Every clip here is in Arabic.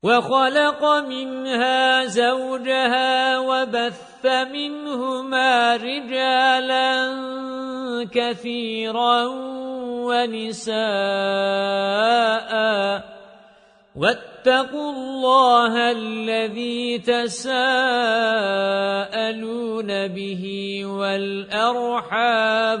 وَخَلَقَ مِنْهَا زَوْجَهَا وَبَثَّ مِنْهُمَا رِجَالًا كَثِيرًا وَنِسَاءً. وَاتَّقُوا اللَّهَ الَّذِي تَسَاءَلُونَ بِهِ وَالْأَرْحَامَ.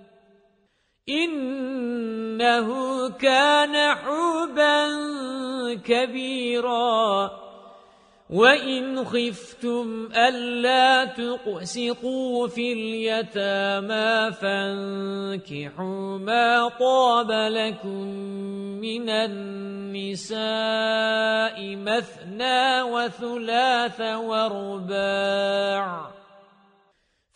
إِنَّهُ كَانَ حُوبًا كَبِيرًا. وَإِنْ خِفْتُمْ أَلَّا تُقْسِطُوا فِي الْيَتَامَى فَانكِحُوا مَا طَابَ لَكُم مِّنَ النِّسَاءِ مَثْنَى وَثُلَاثَ وَرُبَاعَ.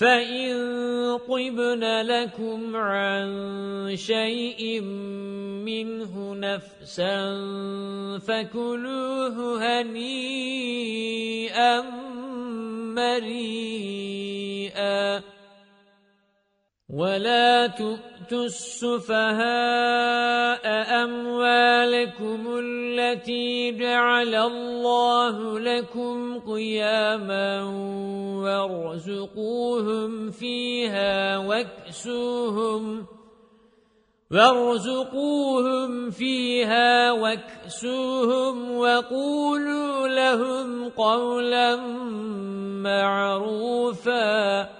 فَإِن طِبْنَ لَكُمْ عَن شَيْءٍ مِّنْهُ نَفْسًا فَكُلُوهُ هَنِيئًا مَّرِيئًا وَلَا تُؤْتُوا السُّفَهَاءَ أَمْوَالَكُمُ الَّتِي جَعَلَ اللَّهُ لَكُمْ قِيَامًا وَارْزُقُوهُمْ فِيهَا وَاكْسُوهُمْ وَارْزُقُوهُمْ فِيهَا وَاكْسُوهُمْ وَقُولُوا لَهُمْ قَوْلًا مَّعْرُوفًا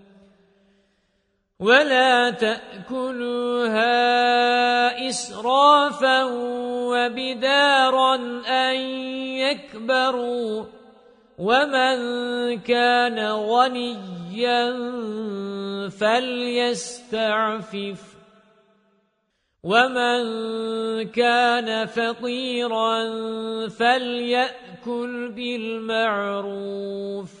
وَلَا تَأْكُلُوهَا إِسْرَافًا وَبِدَارًا أَن يَكْبَرُوا وَمَن كَانَ غَنِيًّا فَلْيَسْتَعْفِفْ وَمَن كَانَ فَقِيرًا فَلْيَأْكُلْ بِالْمَعْرُوفِ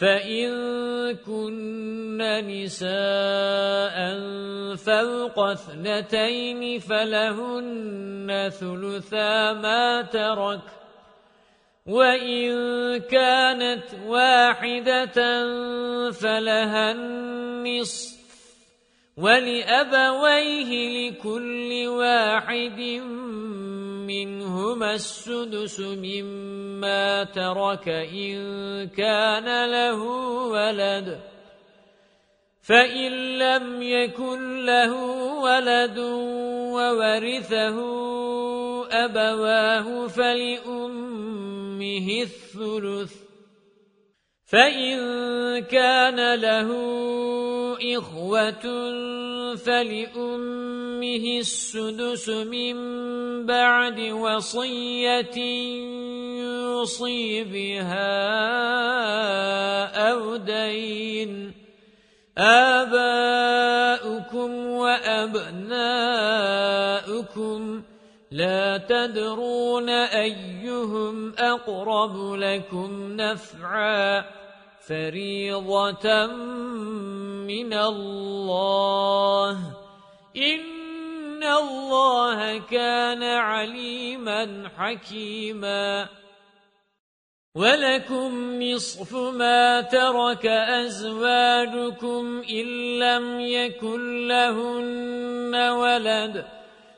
فَإِن كُنَّ نِسَاءً فَوْقَ اثْنَتَيْنِ فَلَهُنَّ ثُلُثَا مَا تَرَكَ وَإِن كَانَتْ وَاحِدَةً فَلَهَا النِّصْفُ وَلِأَبَوَيْهِ لِكُلِّ وَاحِدٍ مِنْهُمَا السُّدُسُ مِمَّا تَرَكَ إِن كَانَ لَهُ وَلَدٌ. فَإِن لَّمْ يَكُن لَّهُ وَلَدٌ وَوَرِثَهُ أَبَوَاهُ فَلِأُمِّهِ الثُّلُثُ. فَإِن كَانَ لَهُ إِخْوَةٌ فَلِأُمِّهِ السُّدُسُ مِن بَعْدِ وَصِيَّةٍ يُوصِي بِهَا أَوْ دَيْنٍ آبَاؤُكُمْ وَأَبْنَاؤُكُمْ لَا تَدْرُونَ أَيُّهُمْ أَقْرَبُ لَكُمْ نَفْعًا فَرِيضَةً مِنَ اللَّهِ. إِنَّ اللَّهَ كَانَ عَلِيمًا حَكِيمًا. وَلَكُمْ نِصْفُ مَا تَرَكَ أَزْوَاجُكُمْ إِن لَّمْ يَكُن لَّهُنَّ وَلَدٌ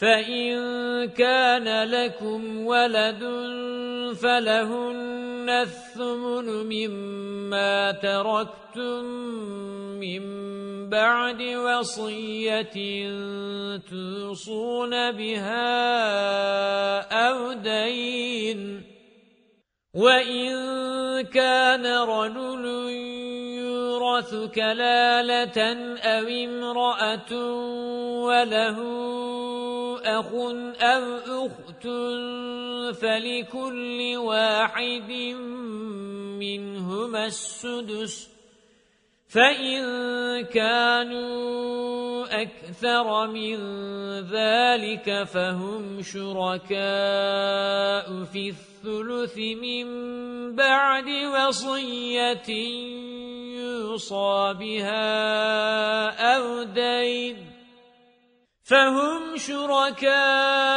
فَإِن كَانَ لَكُمْ وَلَدٌ فَلَهُنَّ الثُّمُنُ مِمَّا تَرَكْتُم مِّن بَعْدِ وَصِيَّةٍ تُوصُونَ بِهَا أَوْ دَيْنٍ وَإِن كَانَ رَجُلٌ يُورَثُ كَلَالَةً أَوْ امْرَأَةٌ وَلَهُ أَخٌ أَوْ أُخْتٌ فَلِكُلِّ وَاحِدٍ مِنْهُمَا السُّدُسُ فَإِن كَانُوا أَكْثَرَ مِنْ ذَلِكَ فَهُمْ شُرَكَاءُ فِي الثُّلُثِ مِنْ بَعْدِ وَصِيَّةٍ يُوصَى بِهَا أَوْ دَيْنٍ فَهُمْ شُرَكَاءُ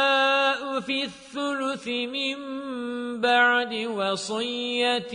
فِي الثُّلُثِ مِنْ بَعْدِ وَصِيَّةٍ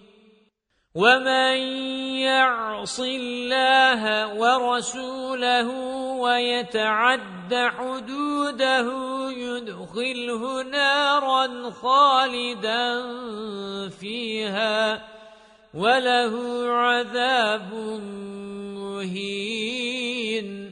وَمَن يَعْصِ اللَّهَ وَرَسُولَهُ ويتعد حدوده يدخله نارا خالدا فيها وله عذاب مهين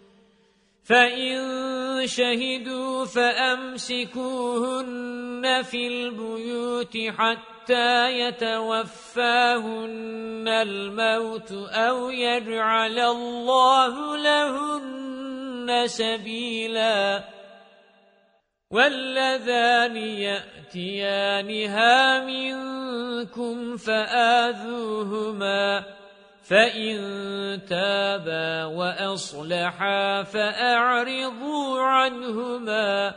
فَإِن شَهِدُوا فَأَمْسِكُوهُنَّ فِي الْبُيُوتِ حَتَّى يَتَوَفَّاهُنَّ الْمَوْتُ أَوْ يَجْعَلَ اللَّهُ لَهُنَّ سَبِيلًا وَاللَّذَانِ يَأْتِيَانِهَا مِنكُمْ فَآذُوهُمَا فَإِن تَابَا وَأَصْلَحا فَأَعْرِضُوا عَنْهُمَا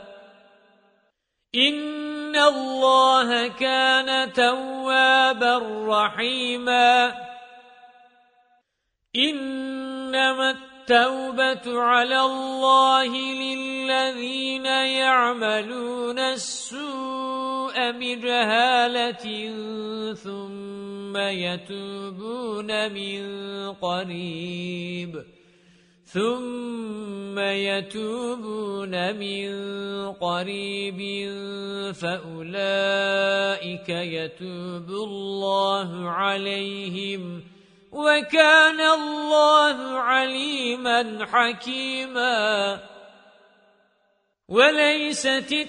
إِنَّ اللَّهَ كَانَ تَوَّابًا رَحِيمًا إِنَّمَا التَّوْبَةُ عَلَى اللَّهِ لِلَّذِينَ يَعْمَلُونَ السُّوءَ بِجَهَالَةٍ ثُمَّ يَتُوبُونَ مِنْ قَرِيبٍ. ثُمَّ يَتُوبُونَ مِنْ قَرِيبٍ فَأُولَئِكَ يَتُوبُ اللَّهُ عَلَيْهِمْ وَكَانَ اللَّهُ عَلِيمًا حَكِيمًا. وَلَيْسَتِ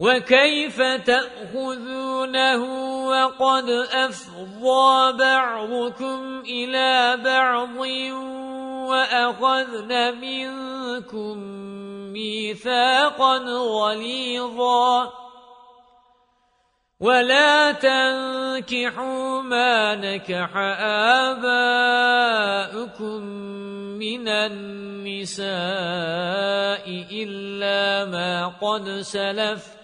وَكَيْفَ تَأْخُذُونَهُ وَقَدْ أَفْضَى بَعْضُكُمْ إِلَى بَعْضٍ وَأَخَذْنَ مِنكُم مِّيثَاقًا غَلِيظًا وَلَا تَنكِحُوا مَا نَكَحَ آبَاؤُكُم مِّنَ النِّسَاءِ إِلَّا مَا قَدْ سَلَفَ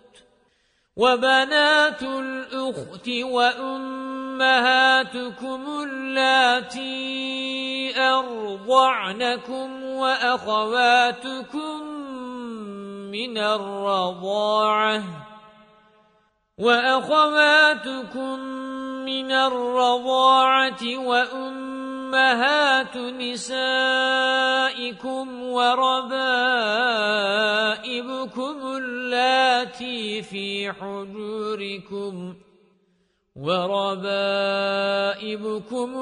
وَبَنَاتُ الْأُخْتِ وَأُمَّهَاتُكُمُ اللَّاتِي أَرْضَعْنَكُمْ وَأَخَوَاتُكُمْ مِنَ الرَّضَاعَةِ وأخواتكم من الرضاعة وأمهات نسائكم وربائبكم اللاتي في حجوركم وربائبكم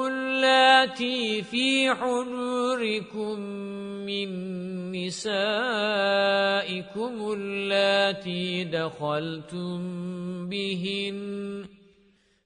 اللاتي في حجوركم من نسائكم اللاتي دخلتم بهن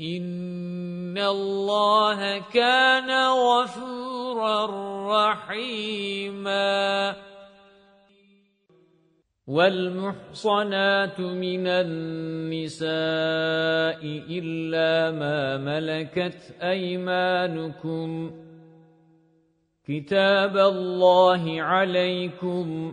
إن الله كان غفورا رحيماً. وَالْمُحْصَنَاتُ مِنَ النِّسَاءِ إِلَّا مَا مَلَكَتْ أَيْمَانُكُمْ. كِتَابَ اللَّهِ عَلَيْكُمْ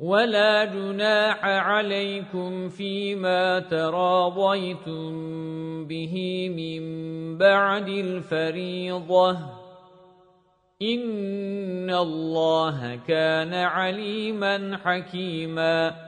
وَلَا جُنَاحَ عَلَيْكُمْ فِيمَا تَرَاضَيْتُمْ بِهِ مِنْ بَعْدِ الْفَرِيضَةِ. إِنَّ اللَّهَ كَانَ عَلِيمًا حَكِيمًا.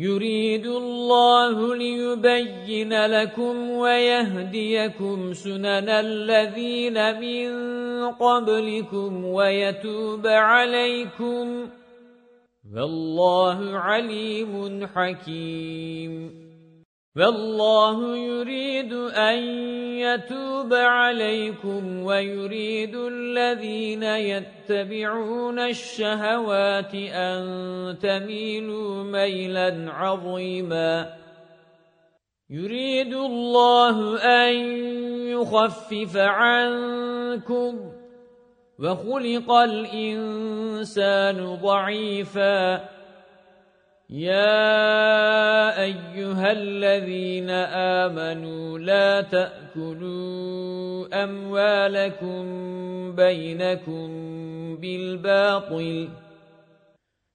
يُرِيدُ اللَّهُ لِيُبَيِّنَ لَكُمْ وَيَهْدِيَكُمْ سُنَنَ الَّذِينَ مِن قَبْلِكُمْ وَيَتُوبَ عَلَيْكُمْ. وَاللَّهُ عَلِيمٌ حَكِيمٌ. فالله يريد أن يتوب عليكم ويريد الذين يتبعون الشهوات أن تميلوا ميلا عظيما. يريد الله أن يخفف عنكم وخلق الإنسان ضعيفاً. يَا أَيُّهَا الَّذِينَ آمَنُوا لَا تَأْكُلُوا أَمْوَالَكُمْ بَيْنَكُمْ بِالْبَاطِلِ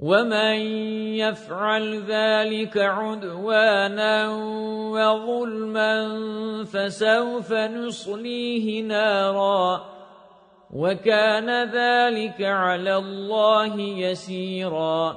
وَمَن يَفْعَلْ ذَلِكَ عُدْوَانًا وَظُلْمًا فَسَوْفَ نُصْلِيهِ نَارًا وَكَانَ ذَلِكَ عَلَى اللَّهِ يَسِيرًا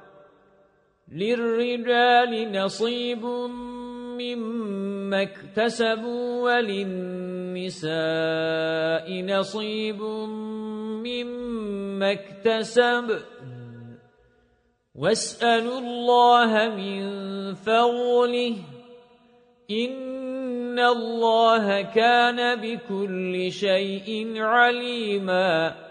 لِلرِّجَالِ نَصِيبٌ مِّمَّا اكْتَسَبُوا وَلِلنِّسَاءِ نَصِيبٌ مِّمَّا اكْتَسَبْنَ وَاسْأَلُوا اللَّهَ مِن فَضْلِهِ. إِنَّ اللَّهَ كَانَ بِكُلِّ شَيْءٍ عَلِيمًا.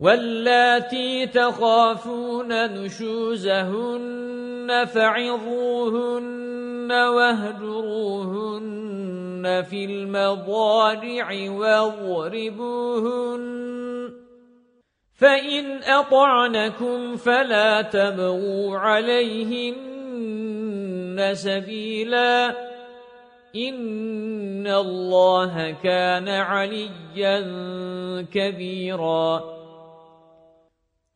وَاللَّاتِي تَخَافُونَ نُشُوزَهُنَّ فَعِظُوهُنَّ وَاهْجُرُوهُنَّ فِي الْمَضَاجِعِ وَاضْرِبُوهُنَّ فَإِنْ أَطَعْنَكُمْ فَلَا تَبْغُوا عَلَيْهِنَّ سَبِيلًا إِنَّ اللَّهَ كَانَ عَلِيًّا كَبِيرًا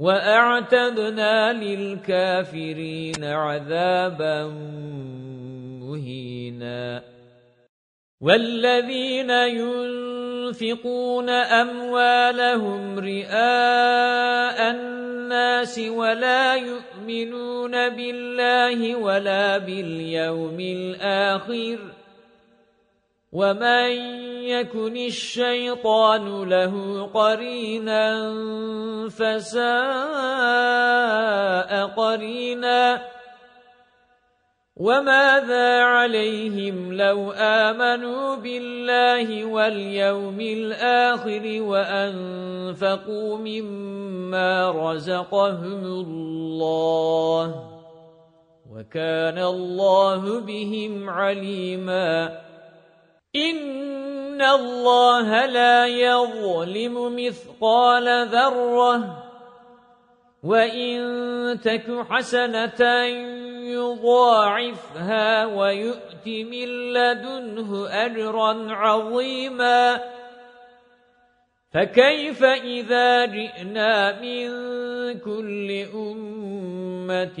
وَأَعْتَدْنَا لِلْكَافِرِينَ عَذَابًا مُهِينًا. وَالَّذِينَ يُنْفِقُونَ أَمْوَالَهُمْ رِئَاءَ النَّاسِ وَلَا يُؤْمِنُونَ بِاللَّهِ وَلَا بِالْيَوْمِ الْآخِرِ وَمَن يَكُنِ الشَّيْطَانُ لَهُ قَرِينًا فَسَاءَ قَرِينًا وَمَاذَا عَلَيْهِمْ لَوْ آمَنُوا بِاللَّهِ وَالْيَوْمِ الْآخِرِ وَأَنفَقُوا مِمَّا رَزَقَهُمُ اللَّهُ وَكَانَ اللَّهُ بِهِمْ عَلِيمًا إِنَّ اللَّهَ لَا يَظْلِمُ مِثْقَالَ ذَرَّةٍ وَإِن تَكُ حَسَنَةً يُضَاعِفْهَا وَيُؤْتِ مِن لَّدُنْهُ أَجْرًا عَظِيمًا فَكَيْفَ إِذَا جِئْنَا مِن كُلِّ أُمَّةٍ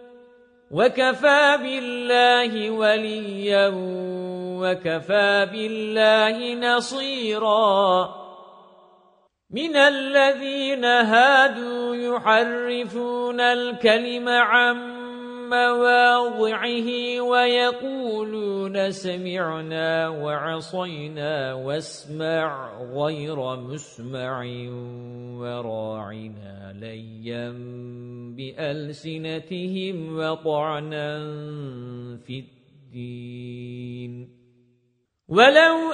وَكَفَى بِاللَّهِ وَلِيًّا وَكَفَى بِاللَّهِ نَصِيرًا مِنَ الَّذِينَ هَادُوا يُحَرِّفُونَ الْكَلِمَ عَن مواضعه ويقولون سمعنا وعصينا واسمع غير مسمع وراعنا ليا بألسنتهم وطعنا في الدين. ولو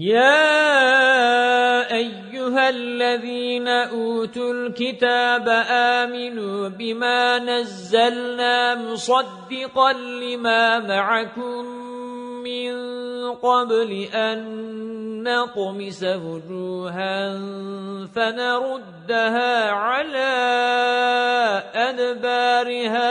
يَا أَيُّهَا الَّذِينَ أُوتُوا الْكِتَابَ آمِنُوا بِمَا نَزَّلْنَا مُصَدِّقًا لِمَا مَعَكُمْ مِنْ قَبْلِ أَنْ نَطْمِسَ وُجُوهًا فَنَرُدَّهَا عَلَى أَدْبَارِهَا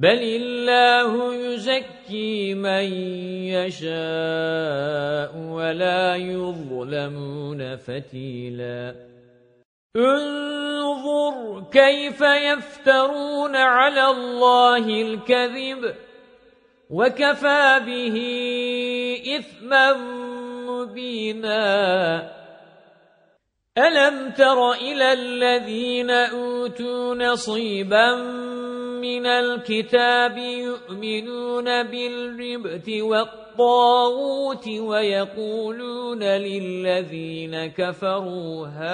بَلِ اللَّهُ يُزَكِّي مَن يَشَاءُ وَلَا يُظْلَمُونَ فَتِيلًا انظُرْ كَيْفَ يَفْتَرُونَ عَلَى اللَّهِ الْكَذِبَ وَكَفَى بِهِ إِثْمًا مبينا ألم تر إلى الذين أوتوا نصيبا من الكتاب يؤمنون بالربت والطاغوت ويقولون للذين كفروا هؤلاء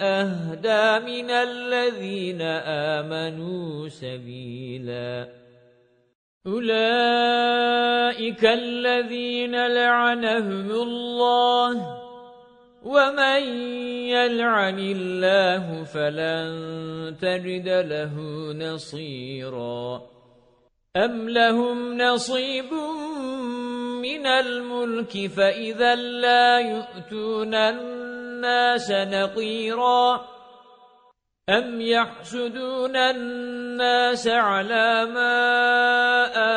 أهدى من الذين آمنوا سبيلاً. أُولَئِكَ الَّذِينَ لَعَنَهُمُ اللَّهُ وَمَن يَلْعَنِ اللَّهُ فَلَن تَجِدَ لَهُ نَصِيرًا أَمْ لَهُمْ نَصِيبٌ مِنَ الْمُلْكِ فَإِذًا لَّا يُؤْتُونَ النَّاسَ نَقِيرًا أَمْ يَحْسُدُونَ النَّاسَ عَلَى مَا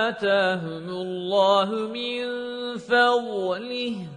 آتَاهُمُ اللَّهُ مِنْ فَضْلِهِ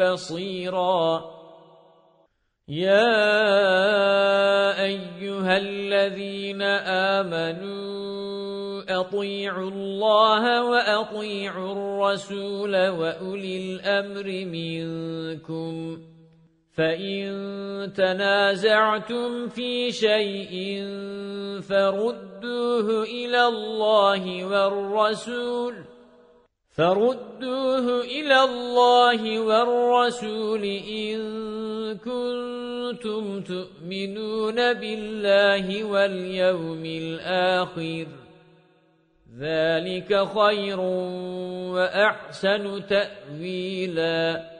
بَصِيرًا يَا أَيُّهَا الَّذِينَ آمَنُوا أَطِيعُوا اللَّهَ وَأَطِيعُوا الرَّسُولَ وَأُولِي الْأَمْرِ مِنكُمْ فَإِن تَنَازَعْتُمْ فِي شَيْءٍ فَرُدُّوهُ إِلَى اللَّهِ وَالرَّسُولِ فَرُدُّوهُ إِلَى اللَّهِ وَالرَّسُولِ إِن كُنتُمْ تُؤْمِنُونَ بِاللَّهِ وَالْيَوْمِ الْآخِرِ. ذَلِكَ خَيْرٌ وَأَحْسَنُ تَأْوِيلًا.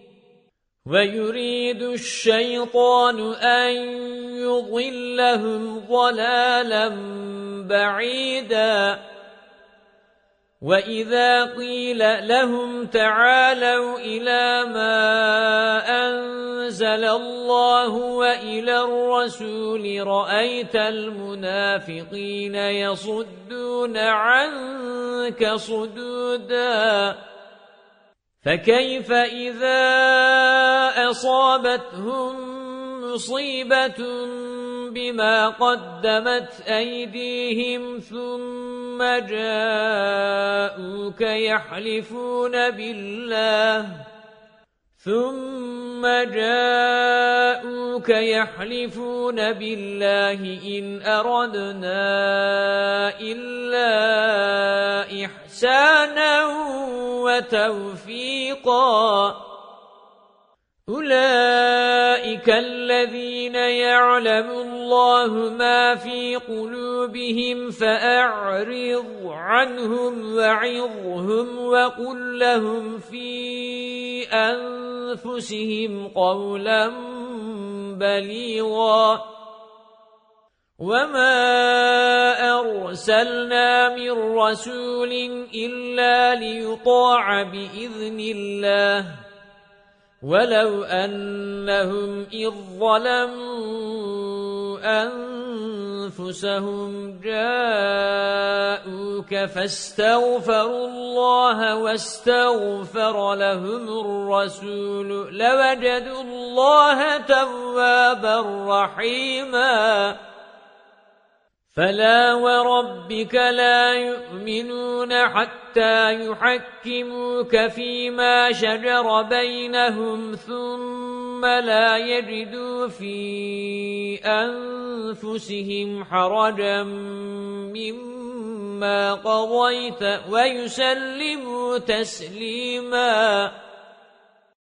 وَيُرِيدُ الشَّيْطَانُ أَن يُضِلَّهُمْ ضَلَالًا بَعِيدًا وَإِذَا قِيلَ لَهُمْ تَعَالَوْا إِلَى مَا أَنزَلَ اللَّهُ وَإِلَى الرَّسُولِ رَأَيْتَ الْمُنَافِقِينَ يَصُدُّونَ عَنكَ صُدُودًا فَكَيْفَ إِذَا أَصَابَتْهُم مُّصِيبَةٌ بِمَا قَدَّمَتْ أَيْدِيهِمْ ثُمَّ جَاءُوكَ يَحْلِفُونَ بِاللَّهِ ثُمَّ جَاءُوكَ يَحْلِفُونَ بِاللَّهِ إِنْ أَرَدْنَا إِلَّا إِحْسَانًا وَتَوْفِيقًا أُولَئِكَ الَّذِينَ يَعْلَمُ اللَّهُ مَا فِي قُلُوبِهِمْ فَأَعْرِضْ عَنْهُمْ وَعِظْهُمْ وَقُل لَّهُمْ فِي أَنفُسِهِمْ قَوْلًا بَلِيغًا وَمَا أَرْسَلْنَا مِن رَّسُولٍ إِلَّا لِيُطَاعَ بِإِذْنِ اللَّهِ وَلَوْ أَنَّهُمْ إِذ أَنفُسَهُمْ جَاءُوكَ فَاسْتَغْفَرُوا اللَّهَ وَاسْتَغْفَرَ لَهُمُ الرَّسُولُ لَوَجَدُوا اللَّهَ تَوَّابًا رَّحِيمًا فَلَا وَرَبِّكَ لَا يُؤْمِنُونَ حَتَّى يُحَكِّمُوكَ فِيمَا شَجَرَ بَيْنَهُمْ ثُمَّ لَا يَجِدُوا فِي أَنفُسِهِمْ حَرَجًا مِّمَّا قَضَيْتَ وَيُسَلِّمُوا تَسْلِيمًا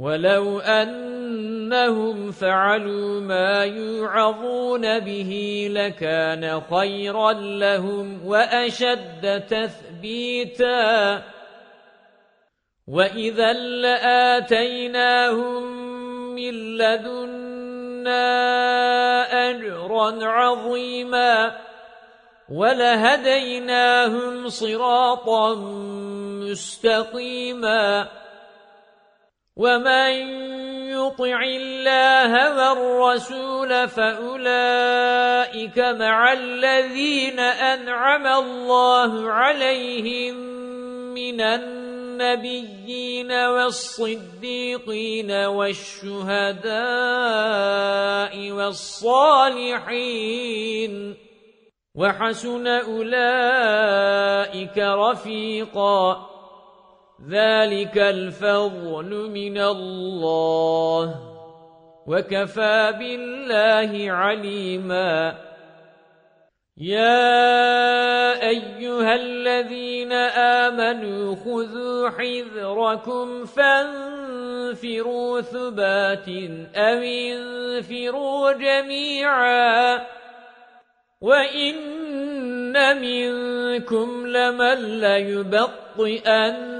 وَلَوْ أَنَّهُمْ فَعَلُوا مَا يُوعَظُونَ بِهِ لَكَانَ خَيْرًا لَهُمْ وَأَشَدَّ تَثْبِيتًا وَإِذًا لَآتَيْنَاهُمْ مِنْ لَدُنَّا أَجْرًا عَظِيمًا وَلَهَدَيْنَاهُمْ صِرَاطًا مُسْتَقِيمًا وَمَن يُطِعِ اللَّهَ وَالرَّسُولَ فَأُولَئِكَ مَعَ الَّذِينَ أَنْعَمَ اللَّهُ عَلَيْهِمْ مِنَ النَّبِيِّينَ وَالصِّدِّيقِينَ وَالشُّهَدَاءِ وَالصَّالِحِينَ وَحَسُنَ أُولَئِكَ رَفِيقًا ذَلِكَ الْفَضْلُ مِنَ اللَّهِ. وَكَفَى بِاللَّهِ عَلِيمًا. يَا أَيُّهَا الَّذِينَ آمَنُوا خُذُوا حِذْرَكُمْ فَانفِرُوا ثُبَاتٍ أَوْ انفِرُوا جَمِيعًا. وَإِنَّ مِنكُمْ لَمَن لَّيُبَطِّئَنَّ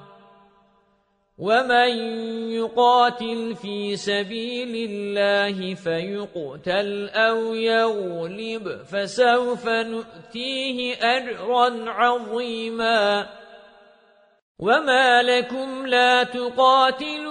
وَمَن يُقَاتِلْ فِي سَبِيلِ اللَّهِ فَيُقْتَلْ أَوْ يَغْلِبْ فَسَوْفَ نُؤْتِيهِ أَجْرًا عَظِيمًا وَمَا لَكُمْ لَا تُقَاتِلُونَ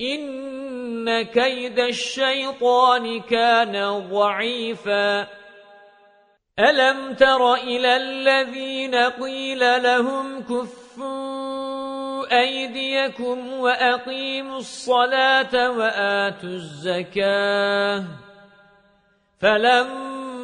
إن كيد الشيطان كان ضعيفا. ألم تر إلى الذين قيل لهم كفوا أيديكم وأقيموا الصلاة وآتوا الزكاة. فَلَمَّا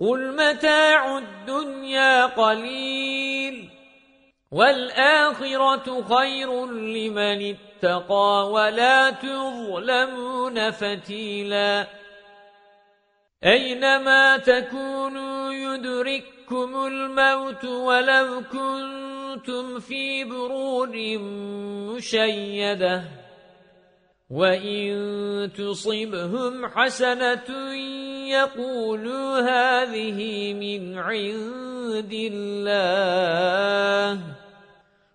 قل متاع الدنيا قليل والآخرة خير لمن اتقى ولا تظلمون فتيلا أينما تكونوا يدرككم الموت ولو كنتم في برود مشيدة وَإِن تُصِبْهُمْ حَسَنَةٌ يَقُولُوا هَذِهِ مِنْ عِندِ اللَّهِ.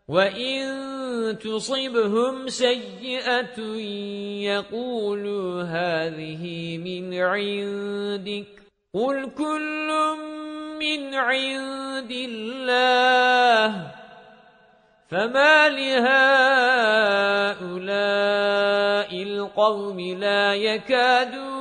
وَإِن تُصِبْهُمْ سَيِّئَةٌ يَقُولُوا هَذِهِ مِنْ عِندِكَ. قُلْ كُلٌّ مِنْ عِندِ اللَّهِ. فما لهؤلاء القوم لا يكادون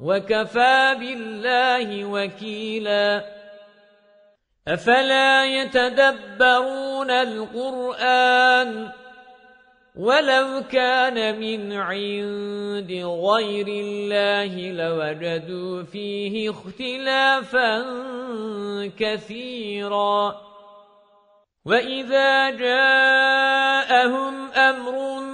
وَكَفَى بِاللَّهِ وَكِيلًا. أَفَلَا يَتَدَبَّرُونَ الْقُرْآنَ وَلَوْ كَانَ مِنْ عِنْدِ غَيْرِ اللَّهِ لَوَجَدُوا فِيهِ اخْتِلَافًا كَثِيرًا. وَإِذَا جَاءَهُمْ أَمْرٌ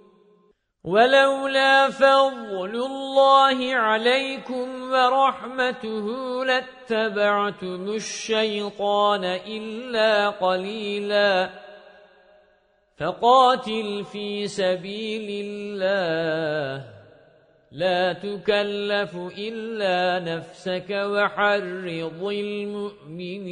وَلَوْلَا فَضْلُ اللَّهِ عَلَيْكُمْ وَرَحْمَتُهُ لَاتَّبَعْتُمُ الشَّيْطَانَ إِلَّا قَلِيلًا. فَقَاتِلْ فِي سَبِيلِ اللَّهِ. لَا تُكَلَّفُ إِلَّا نَفْسَكَ وَحَرِّضِ الْمُؤْمِنِينَ.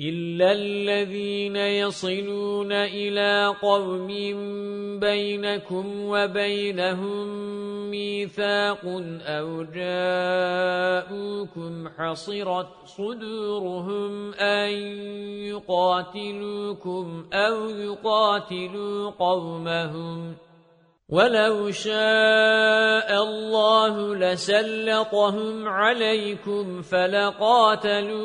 إِلَّا الَّذِينَ يَصِلُونَ إِلَى قَوْمٍ بَيْنَكُمْ وَبَيْنَهُم مِّيثَاقٌ أَوْ جَاءُوكُمْ حَصِرَتْ صُدُورُهُمْ أَن يُقَاتِلُوكُمْ أَوْ يُقَاتِلُوا قَوْمَهُمْ وَلَوْ شَاءَ اللَّهُ لَسَلَّطَهُمْ عَلَيْكُمْ فَلَقَاتَلُوكُمْ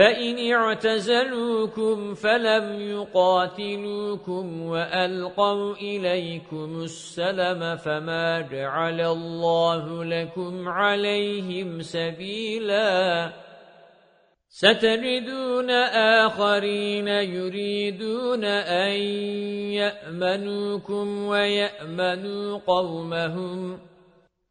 فَإِنِ اعْتَزَلُوكُمْ فَلَمْ يُقَاتِلُوكُمْ وَأَلْقَوْا إِلَيْكُمُ السَّلَمَ فَمَا جَعَلَ اللَّهُ لَكُمْ عَلَيْهِمْ سَبِيلًا. سَتَجِدُونَ آخَرِينَ يُرِيدُونَ أَن يَأْمَنُوكُمْ وَيَأْمَنُوا قَوْمَهُمْ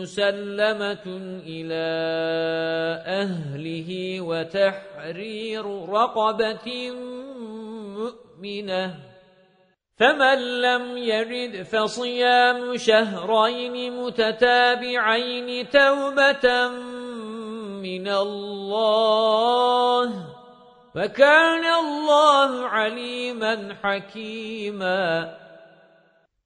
مُسَلَّمَةٌ إِلَى أَهْلِهِ وَتَحْرِيرُ رَقَبَةٍ مُؤْمِنَةٍ. فَمَن لَّمْ يَجِدْ فَصِيَامُ شَهْرَيْنِ مُتَتَابِعَيْنِ تَوْبَةً مِنَ اللَّهِ. وَكَانَ اللَّهُ عَلِيمًا حَكِيمًا.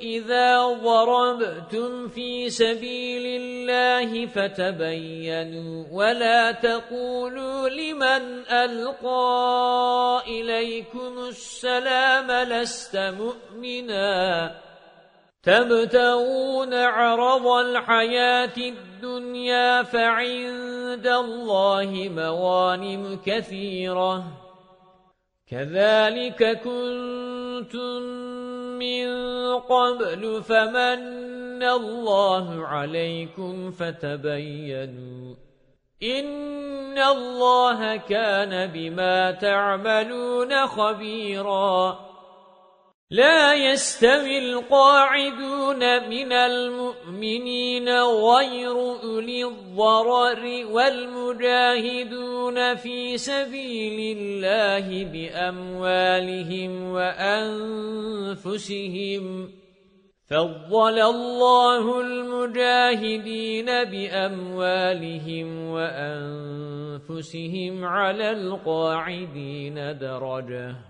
إِذَا ضَرَبْتُمْ فِي سَبِيلِ اللَّهِ فَتَبَيَّنُوا وَلَا تَقُولُوا لِمَنْ أَلْقَى إِلَيْكُمُ السَّلَامَ لَسْتَ مُؤْمِنًا تَبْتَغُونَ عَرَضَ الْحَيَاةِ الدُّنْيَا فَعِندَ اللَّهِ مَغَانِمُ كَثِيرَةٌ كَذَلِكَ كُنتُم مِّن قَبْلُ فَمَنَّ اللَّهُ عَلَيْكُمْ فَتَبَيَّنُوا إِنَّ اللَّهَ كَانَ بِمَا تَعْمَلُونَ خَبِيرًا لا يستوي القاعدون من المؤمنين غير أولي الضرر والمجاهدون في سبيل الله بأموالهم وأنفسهم. فضل الله المجاهدين بأموالهم وأنفسهم على القاعدين درجةً.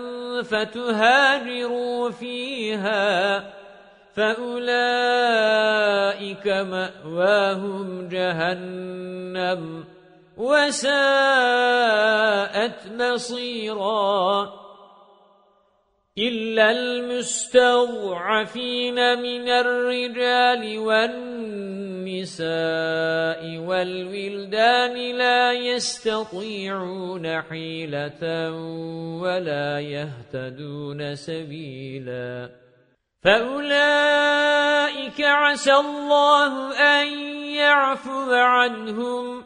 فَتُهَاجِرُوا فِيهَا فَأُولَئِكَ مَأْوَاهُمْ جَهَنَّمُ وَسَاءَتْ مَصِيرًا إِلَّا الْمُسْتَضْعَفِينَ مِنَ الرِّجَالِ وَالنِّسَاءِ وَالْوِلْدَانِ لَا يَسْتَطِيعُونَ حِيلَةً وَلَا يَهْتَدُونَ سَبِيلًا فَأُولَئِكَ عَسَى اللَّهُ أَن يَعْفُوَ عَنْهُمْ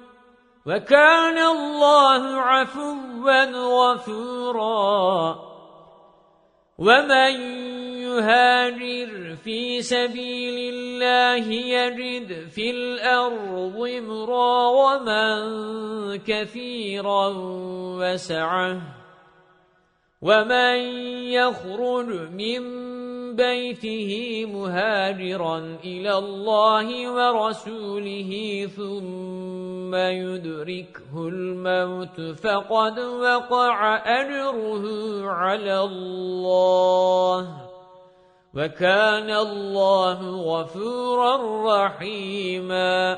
وَكَانَ اللَّهُ عَفُوًّا غَفُورًا وَمَن يُهَاجِرْ فِي سَبِيلِ اللَّهِ يَجِدْ فِي الْأَرْضِ مُرَاغَمًا كَثِيرًا وَسَعَةً وَمَن يَخْرُجْ مِن بَيْتِهِ مُهَاجِرًا إِلَى اللَّهِ وَرَسُولِهِ ثُمَّ يُدْرِكْهُ الْمَوْتُ فَقَدْ وَقَعَ أَجْرُهُ عَلَى اللَّهِ وَكَانَ اللَّهُ غَفُورًا رَّحِيمًا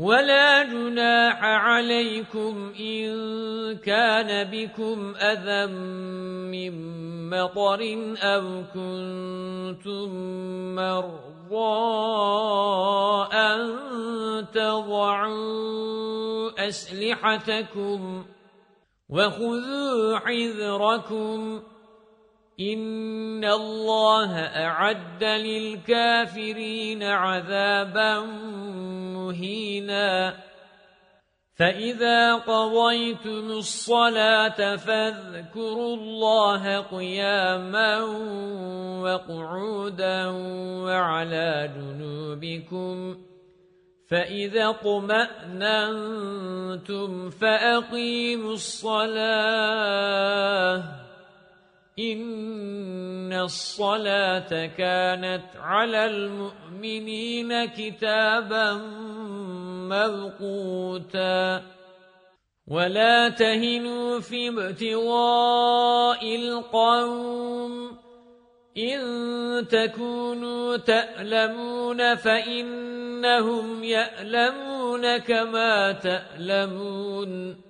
وَلَا جُنَاحَ عَلَيْكُمْ إِن كَانَ بِكُمْ أَذًى مِّن مَّطَرٍ أَوْ كُنتُم مَّرْضَىٰ أَن تَضَعُوا أَسْلِحَتَكُمْ وَخُذُوا حِذْرَكُمْ إِنَّ اللَّهَ أَعَدَّ لِلْكَافِرِينَ عَذَابًا مُهِينًا. فَإِذَا قَضَيْتُمُ الصَّلَاةَ فَاذْكُرُوا اللَّهَ قِيَامًا وَقُعُودًا وَعَلَى جُنُوبِكُمْ فَإِذَا اطْمَأْنَنتُمْ فَأَقِيمُوا الصَّلَاةَ إِنَّ الصَّلَاةَ كَانَتْ عَلَى الْمُؤْمِنِينَ كِتَابًا مَّوْقُوتًا وَلَا تَهِنُوا فِي ابْتِغَاءِ الْقَوْمِ إِن تَكُونُوا تَأْلَمُونَ فَإِنَّهُمْ يَأْلَمُونَ كَمَا تَأْلَمُونَ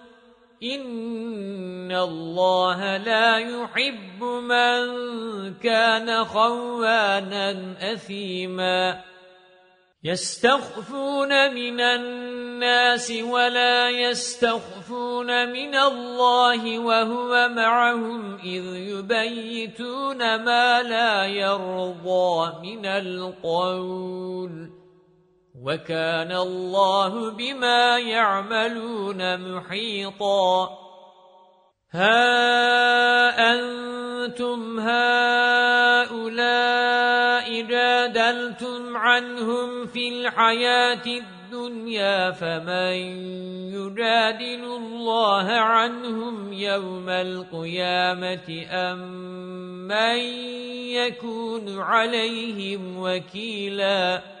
إِنَّ اللَّهَ لَا يُحِبُّ مَن كَانَ خَوَّانًا أَثِيمًا يَسْتَخْفُونَ مِنَ النَّاسِ وَلَا يَسْتَخْفُونَ مِنَ اللَّهِ وَهُوَ مَعَهُمْ إِذْ يُبَيِّتُونَ مَا لَا يَرْضَى مِنَ الْقَوْلِ وَكَانَ اللَّهُ بِمَا يَعْمَلُونَ مُحِيطًا. هَا أَنْتُمْ هَؤُلَاءِ جَادَلْتُمْ عَنْهُمْ فِي الْحَيَاةِ الدُّنْيَا فَمَنْ يُجَادِلُ اللَّهَ عَنْهُمْ يَوْمَ الْقِيَامَةِ أَمْ مَنْ يَكُونُ عَلَيْهِمْ وَكِيلًا؟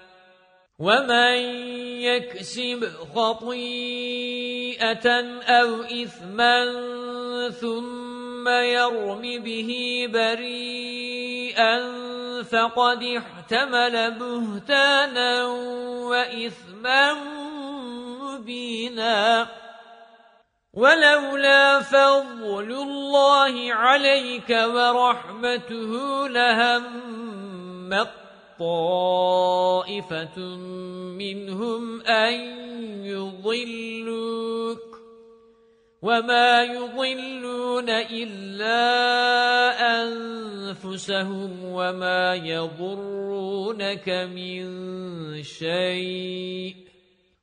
وَمَن يَكْسِبْ خَطِيئَةً أَوْ إِثْمًا ثُمَّ يَرْمِ بِهِ بَرِيئًا فَقَدِ احْتَمَلَ بُهْتَانًا وَإِثْمًا مُبِينًا وَلَوْلَا فَضْلُ اللَّهِ عَلَيْكَ وَرَحْمَتُهُ لَهَمَّتْ طَائِفَةٌ مِّنْهُمْ أَن يُضِلُّوكَ وَمَا يُضِلُّونَ إِلَّا أَنفُسَهُمْ وَمَا يَضُرُّونَكَ مِن شَيْءٍ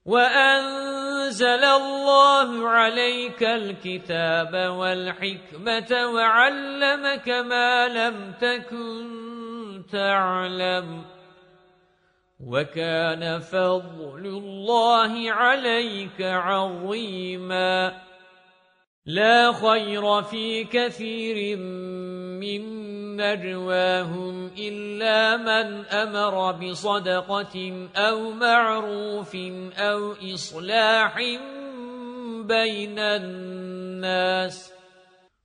وَأَنزَلَ اللَّهُ عَلَيْكَ الْكِتَابَ وَالْحِكْمَةَ وَعَلَّمَكَ مَا لَمْ تَكُنْ تَعْلَمُ وَكَانَ فَضْلُ اللَّهِ عَلَيْكَ عَظِيمًا. لَا خَيْرَ فِي كَثِيرٍ مِّن نَّجْوَاهُمْ إِلَّا مَنْ أَمَرَ بِصَدَقَةٍ أَوْ مَعْرُوفٍ أَوْ إِصْلَاحٍ بَيْنَ النَّاسِ.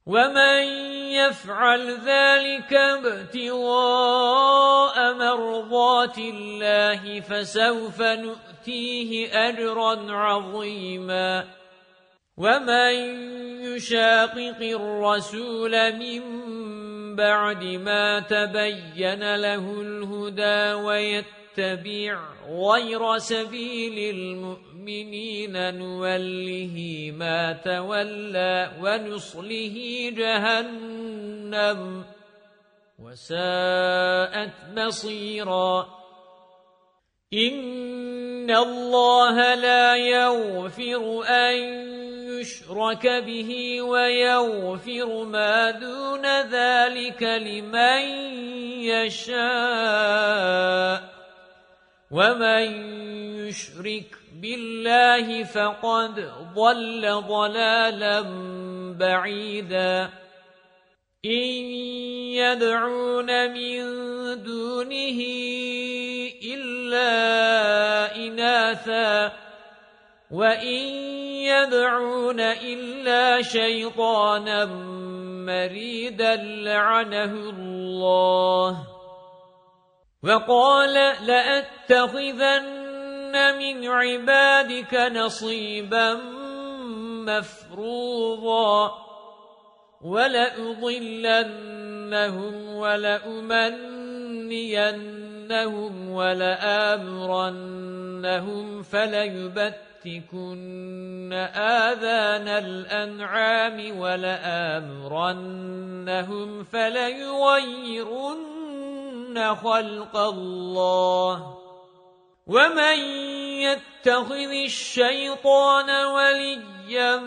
وَمَن يَفْعَلْ ذَلِكَ ابْتِغَاءَ مَرْضَاتِ اللَّهِ فَسَوْفَ نُؤْتِيهِ أَجْرًا عَظِيمًا وَمَن يُشَاقِقِ الرَّسُولَ مِن بَعْدِ مَا تَبَيَّنَ لَهُ الْهُدَى وَيَتَّبِعْ غَيْرَ سَبِيلِ الْمُؤْمِنِينَ نُوَلِّهِ مَا تَوَلَّى وَنُصْلِهِ جَهَنَّمَ وَسَاءَتْ مَصِيرًا. إِنَّ اللَّهَ لَا يَغْفِرُ أَن يُشْرَكَ بِهِ وَيَغْفِرُ مَا دُونَ ذَلِكَ لِمَن يَشَاءُ وَمَن يُشْرِكْ بِاللَّهِ فَقَدْ ضَلَّ ضَلَالًا بَعِيدًا. إِن يَدْعُونَ مِن دُونِهِ إِلَّا إِنَاثًا وَإِن يَدْعُونَ إِلَّا شَيْطَانًا مَرِيدًا لَعَنَهُ اللَّهُ. وَقَالَ لَأَتَّخِذَنَّ مِنْ عِبَادِكَ نَصِيبًا مَفْرُوضًا وَلَأُضِلَّنَّهُمْ وَلَأُمَنِّيَنَّهُمْ وَلَآمُرَنَّهُمْ فَلَيُبَتِّ لَأَفْتِكُنَّ آذَانَ الْأَنْعَامِ وَلَآمُرَنَّهُمْ فَلَيُغَيِّرُنَّ خَلْقَ اللَّهِ وَمَن يَتَّخِذِ الشَّيْطَانَ وَلِيًّا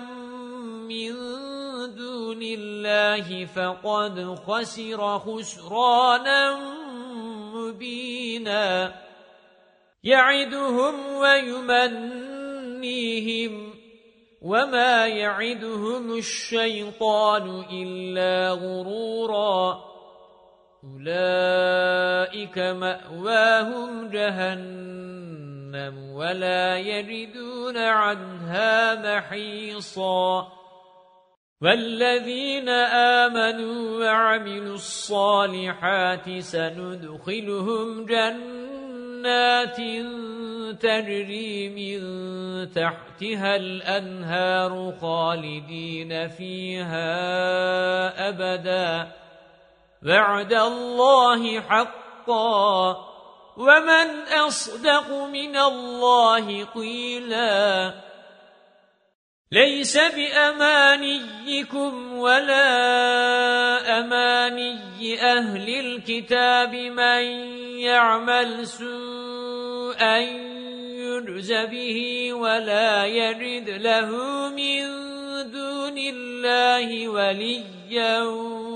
مِّن دُونِ اللَّهِ فَقَدْ خَسِرَ خُسْرَانًا مُّبِينًا يَعِدُهُمْ وَيُمَنِّيهِمْ يُمَنِّيهِمْ وَمَا يَعِدُهُمُ الشَّيْطَانُ إِلَّا غُرُورًا أُولَئِكَ مَأْوَاهُمْ جَهَنَّمُ وَلَا يَجِدُونَ عَنْهَا مَحِيصًا. وَالَّذِينَ آمَنُوا وَعَمِلُوا الصَّالِحَاتِ سَنُدْخِلُهُمْ جَنَّاتٍ تَجْرِي مِنْ تَحْتِهَا الْأَنْهَارُ خَالِدِينَ فِيهَا أَبَدًا. وَعْدَ اللَّهِ حَقًّا وَمَنْ أَصْدَقُ مِنَ اللَّهِ قِيلًا. لَيْسَ بِأَمَانِيِّكُمْ وَلَا أَمَانِيِّ أَهْلِ الْكِتَابِ مَنْ يَعْمَلْ سُوءًا يُجْزَ بِهِ وَلَا يَجِدْ لَهُ مِن دُونِ اللَّهِ وَلِيًّا.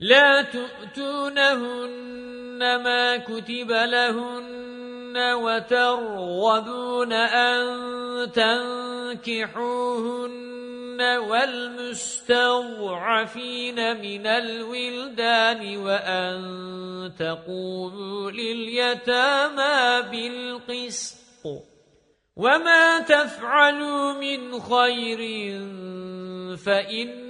لَا تُؤْتُونَهُنَّ مَا كُتِبَ لَهُنَّ وَتَرْغَبُونَ أَن تَنكِحُوهُنَّ وَالْمُسْتَضْعَفِينَ مِنَ الْوِلْدَانِ وَأَن تَقُومُوا لِلْيَتَامَى بِالْقِسْطِ وَمَا تَفْعَلُوا مِنْ خَيْرٍ فَإِنَّ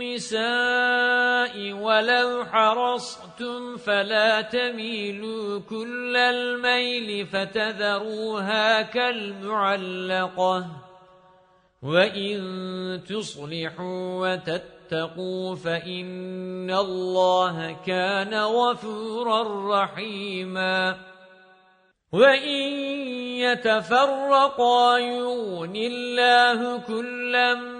النِّسَاءِ وَلَوْ حَرَصْتُمْ فَلَا تَمِيلُوا كُلَّ الْمَيْلِ فَتَذَرُوهَا كَالْمُعَلَّقَةِ. وَإِن تُصْلِحُوا وَتَتَّقُوا فَإِنَّ اللَّهَ كَانَ غَفُورًا رَّحِيمًا. وَإِن يَتَفَرَّقَا يُغْنِ اللَّهُ كُلًّا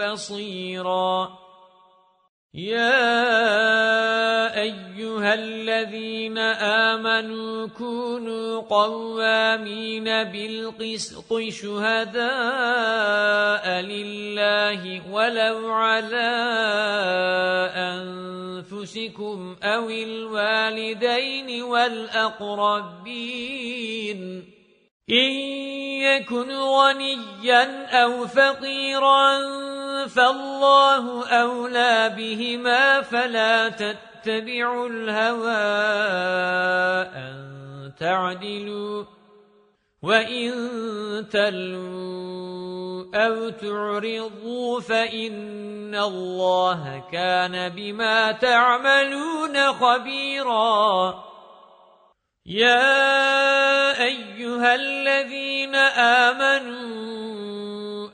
بصيرا يا أيها الذين آمنوا كونوا قوامين بالقسط شهداء لله ولو على أنفسكم أو الوالدين والأقربين إن يكن غنيا أو فقيرا فالله أولى بهما فلا تتبعوا الهوى أن تعدلوا وَإِن تَلْوُوا أَوْ تُعْرِضُوا فَإِنَّ اللَّهَ كَانَ بِمَا تَعْمَلُونَ خَبِيرًا. يَا أَيُّهَا الَّذِينَ آمَنُوا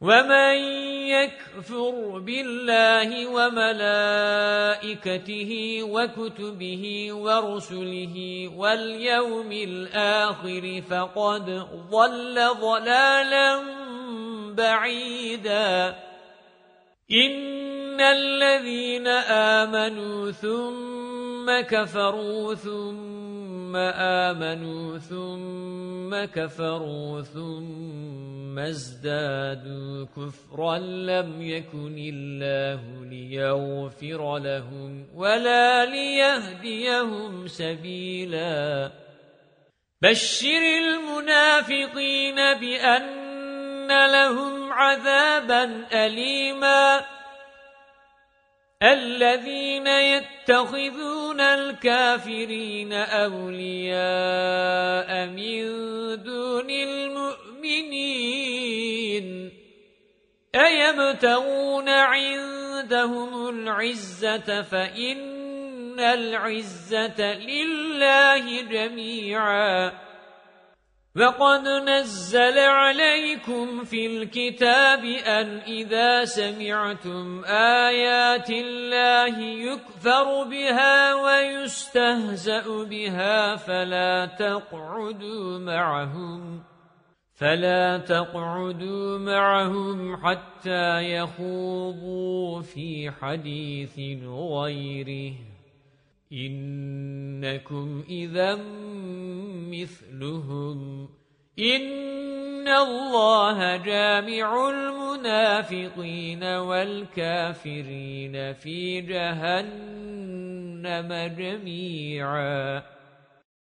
وَمَن يَكْفُرْ بِاللَّهِ وَمَلَائِكَتِهِ وَكُتُبِهِ وَرُسُلِهِ وَالْيَوْمِ الْآخِرِ فَقَدْ ضَلَّ ضَلَالًا بعيدا إن الذين آمنوا ثم كفروا ثم آمنوا ثم كفروا ثم ازدادوا كفرا لم يكن الله ليغفر لهم ولا ليهديهم سبيلا. بشر المنافقين بأن لهم عذابا أليما. الذين يتخذون الكافرين أولياء من دون المؤمنين. أيبتغون عندهم العزة فإن العزة لله جميعاً. وَقَدْ نَزَّلَ عَلَيْكُمْ فِي الْكِتَابِ أَنْ إِذَا سَمِعْتُمْ آيَاتِ اللَّهِ يُكْفَرُ بِهَا وَيُسْتَهْزَأُ بِهَا فَلَا تَقْعُدُوا مَعَهُمْ. فَلَا تَقْعُدُوا مَعَهُمْ حَتَّى يَخُوضُوا فِي حَدِيثٍ غَيْرِهِ. إِنَّكُمْ إِذًا مِثْلُهُمْ. إِنَّ اللَّهَ جَامِعُ الْمُنَافِقِينَ وَالْكَافِرِينَ فِي جَهَنَّمَ جَمِيعًا.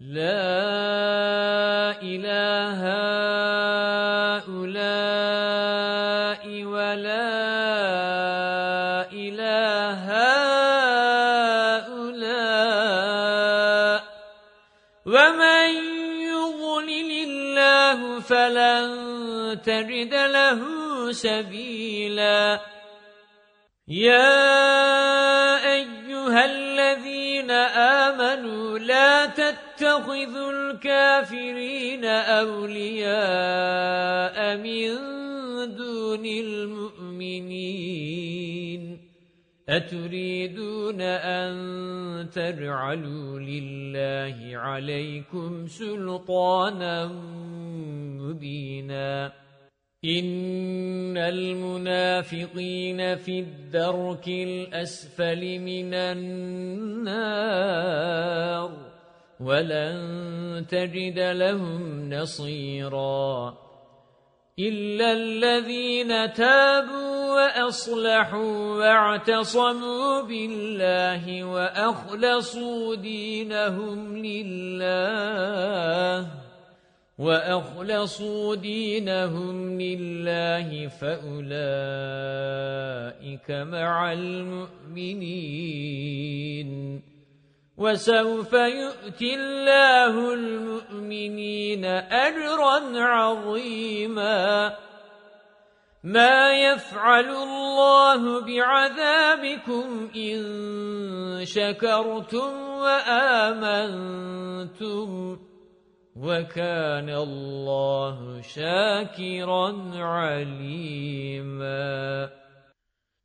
لَا إِلَهَ هَؤُلَاءِ وَلَا إِلَهَ هَؤُلَاءِ. وَمَن يُضْلِلِ اللَّهُ فَلَن تَجِدَ لَهُ سَبِيلًا. يَا أَيُّهَا الَّذِينَ آمَنُوا لَا تَتَّخِذُوا الْكَافِرِينَ أَوْلِيَاءَ مِن دُونِ الْمُؤْمِنِينَ أَتُرِيدُونَ أَن تَجْعَلُوا لِلَّهِ عَلَيْكُمْ سُلْطَانًا مُبِينًا إِنَّ الْمُنَافِقِينَ فِي الدَّرْكِ الْأَسْفَلِ مِنَ النَّارِ وَلَن تَجِدَ لَهُمْ نَصِيرًا إِلَّا الَّذِينَ تَابُوا وَأَصْلَحُوا وَاعْتَصَمُوا بِاللَّهِ وَأَخْلَصُوا دِينَهُمْ لِلَّهِ وَأَخْلَصُوا دِينَهُمْ لِلَّهِ فَأُولَئِكَ مَعَ الْمُؤْمِنِينَ وَسَوْفَ يُؤْتِي اللَّهُ الْمُؤْمِنِينَ أَجْرًا عَظِيمًا. مَا يَفْعَلُ اللَّهُ بِعَذَابِكُمْ إِن شَكَرْتُمْ وَآمَنْتُمْ وَكَانَ اللَّهُ شَاكِرًا عَلِيمًا.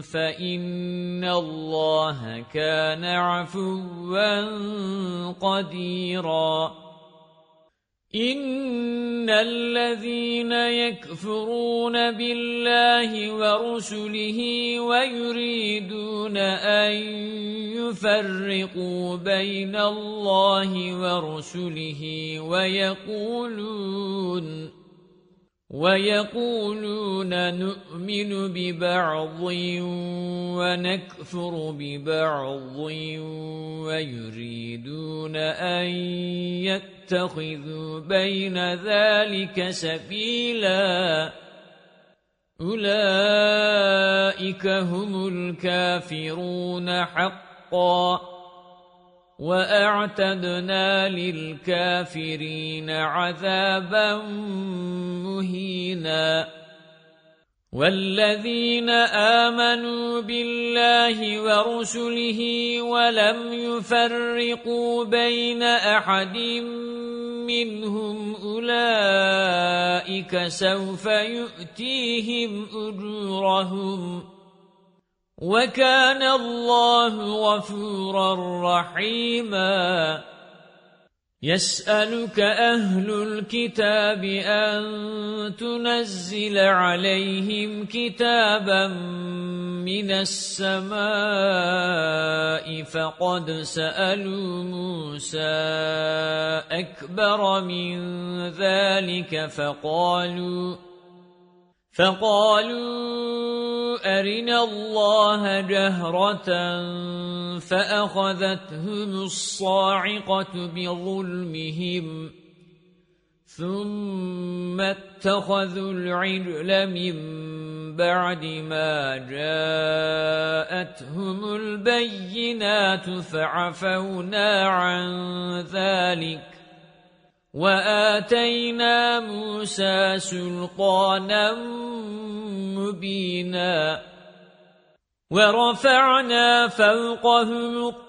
فإن الله كان عفوا قديراً. إِنَّ الَّذِينَ يَكْفُرُونَ بِاللَّهِ وَرُسُلِهِ وَيُرِيدُونَ أَن يُفَرِّقُوا بَيْنَ اللَّهِ وَرُسُلِهِ وَيَقُولُونَ وَيَقُولُونَ نُؤْمِنُ بِبَعْضٍ وَنَكْفُرُ بِبَعْضٍ وَيُرِيدُونَ أَن يَتَّخِذُوا بَيْنَ ذَلِكَ سَبِيلًا. أُولَئِكَ هُمُ الْكَافِرُونَ حَقًّا. وَأَعْتَدْنَا لِلْكَافِرِينَ عَذَابًا مُهِينًا وَالَّذِينَ آمَنُوا بِاللَّهِ وَرُسُلِهِ وَلَمْ يُفَرِّقُوا بَيْنَ أَحَدٍ مِّنْهُمْ أُولَئِكَ سَوْفَ يُؤْتِيهِمْ أُجُورَهُمْ وَكَانَ اللَّهُ غَفُورًا رَّحِيمًا. يَسْأَلُكَ أَهْلُ الْكِتَابِ أَن تُنَزِّلَ عَلَيْهِمْ كِتَابًا مِنَ السَّمَاءِ. فَقَدْ سَأَلُوا مُوسَى أَكْبَرَ مِنْ ذَلِكَ فَقَالُوا فَقَالُوا أَرِنَا اللَّهَ جَهْرَةً فَأَخَذَتْهُمُ الصَّاعِقَةُ بِظُلْمِهِمْ ثُمَّ اتَّخَذُوا الْعِجْلَ مِنْ بَعْدِ مَا جَاءَتْهُمُ الْبَيِّنَاتُ فَعَفَوْنَا عَنْ ذَلِكَ وَآتَيْنَا مُوسَى سُلْطَانًا مُبِينًا وَرَفَعْنَا فَوْقَهُمُ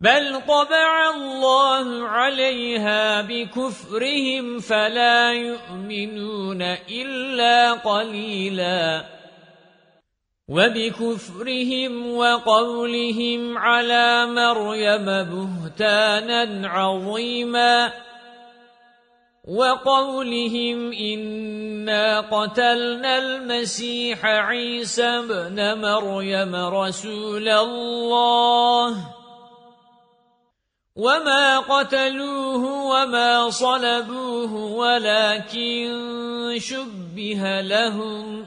بَلْ طَبَعَ اللَّهُ عَلَيْهَا بِكُفْرِهِمْ فَلَا يُؤْمِنُونَ إِلَّا قَلِيلًا وَبِكُفْرِهِمْ وَقَوْلِهِمْ عَلَى مَرْيَمَ بُهْتَانًا عَظِيمًا وَقَوْلِهِمْ إِنَّا قَتَلْنَا الْمَسِيحَ عِيسَى ابْنَ مَرْيَمَ رَسُولَ اللَّهِ وَمَا قَتَلُوهُ وَمَا صَلَبُوهُ وَلَكِن شُبِّهَ لَهُمْ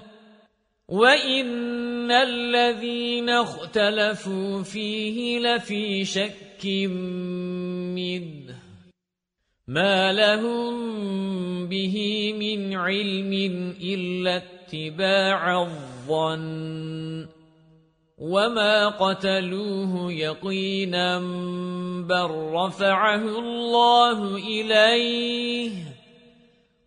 وَإِنَّ الَّذِينَ اخْتَلَفُوا فِيهِ لَفِي شَكٍّ مِّنْهُ مَا لَهُم بِهِ مِنْ عِلْمٍ إِلَّا اتِّبَاعَ الظَّنِّ وَمَا قَتَلُوهُ يَقِينًا بَل رَّفَعَهُ اللَّهُ إِلَيْهِ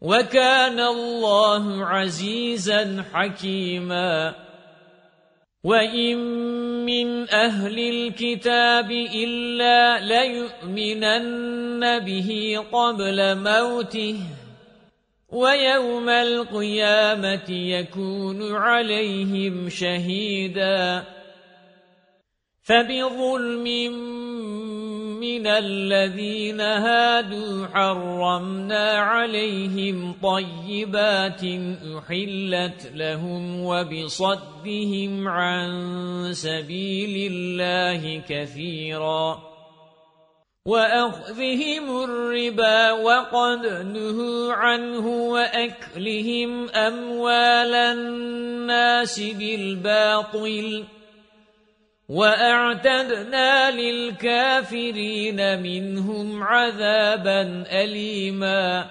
وَكَانَ اللَّهُ عَزِيزًا حَكِيمًا وَإِن مِّنْ أَهْلِ الْكِتَابِ إِلَّا لَيُؤْمِنَنَّ بِهِ قَبْلَ مَوْتِهِ وَيَوْمَ الْقِيَامَةِ يَكُونُ عَلَيْهِمْ شَهِيدًا فبظلم مِنَ الَّذِينَ هَادُوا حَرَّمْنَا عَلَيْهِمْ طَيِّبَاتٍ أُحِلَّتْ لَهُمْ وَبِصَدِّهِمْ عَن سَبِيلِ اللَّهِ كَثِيرًا وَأَخْذِهِمُ الرِّبَا وَقَدْ نُهُوا عَنْهُ وَأَكْلِهِمْ أَمْوَالَ النَّاسِ بِالْبَاطِلِ وَأَعْتَدْنَا لِلْكَافِرِينَ مِنْهُمْ عَذَابًا أَلِيمًا.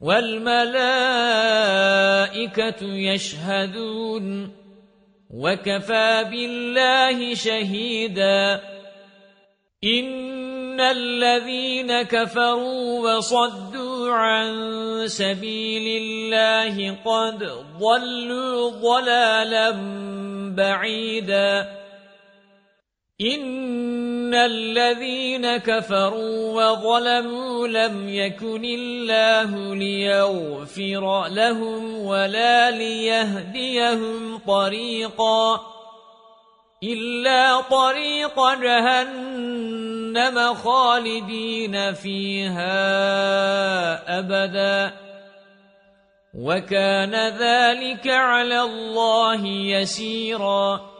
وَالْمَلَائِكَةُ يَشْهَدُونَ وَكَفَى بِاللَّهِ شَهِيدًا. إِنَّ الَّذِينَ كَفَرُوا وَصَدُّوا عَن سَبِيلِ اللَّهِ قَدْ ضَلُّوا ضَلَالًا بَعِيدًا. إِنَّ الَّذِينَ كَفَرُوا وَظَلَمُوا لَمْ يَكُنِ اللَّهُ لِيَغْفِرَ لَهُمْ وَلَا لِيَهْدِيَهُمْ طَرِيقًا إِلَّا طَرِيقَ جَهَنَّمَ خَالِدِينَ فِيهَا أَبَدًا وَكَانَ ذَلِكَ عَلَى اللَّهِ يَسِيرًا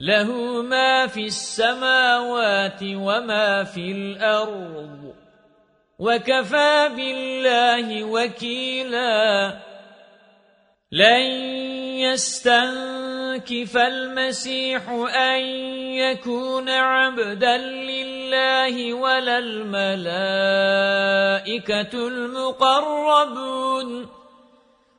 له ما في السماوات وما في الأرض وكفى بالله وكيلا. لن يستنكف المسيح أن يكون عبدا لله ولا الملائكة المقربون.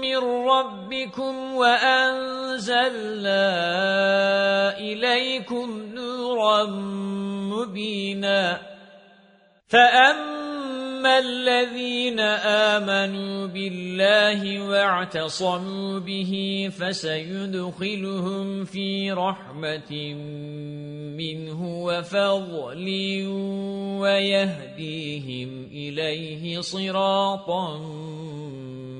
مِّن رَّبِّكُمْ وَأَنزَلْنَا إِلَيْكُمْ نُورًا مُّبِينًا. فَأَمَّا الَّذِينَ آمَنُوا بِاللَّهِ وَاعْتَصَمُوا بِهِ فَسَيُدْخِلُهُمْ فِي رَحْمَةٍ مِّنْهُ وَفَضْلٍ وَيَهْدِيهِمْ إِلَيْهِ صِرَاطًا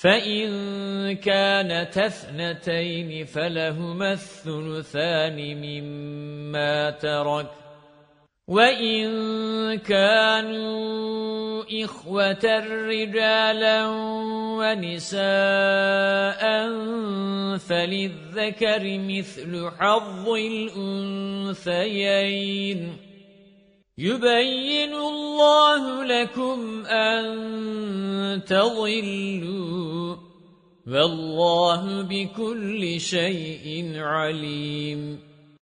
فَإِن كَانَتْ اثْنَتَيْنِ فَلَهُمَا الثُّلُثَانِ مِمَّا تَرَكَ وَإِن كَانُوا إِخْوَةً رِجَالًا وَنِسَاءً فَلِلذَّكَرِ مِثْلُ حَظِّ الْأُنثَيَيْنِ يُبَيِّنُ اللَّهُ لَكُمْ أَن تَضِلُّوا وَاللَّهُ بِكُلِّ شَيْءٍ عَلِيمٌ.